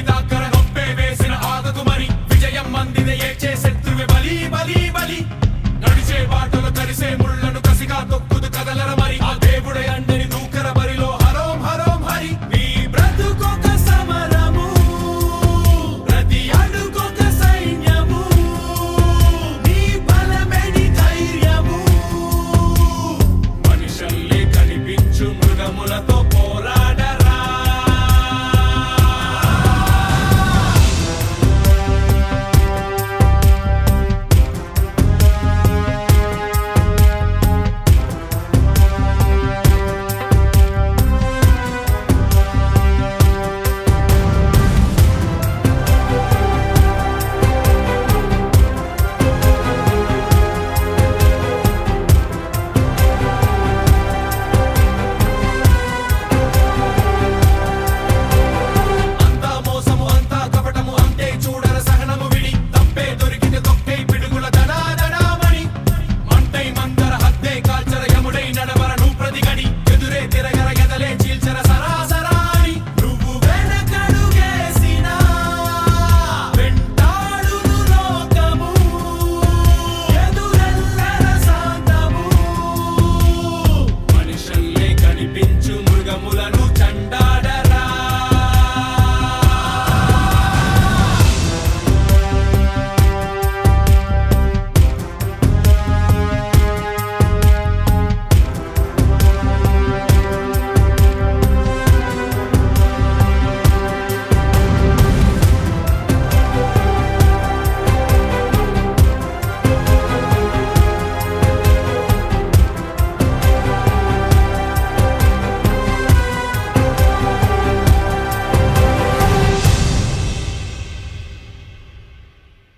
కింగిని వేసిన ఆదకు మరి. విజయం మందిన ఏడ్చే శత్రువే బలి బలి బలి. నడిచే బాటలు కరిసే ముళ్ళు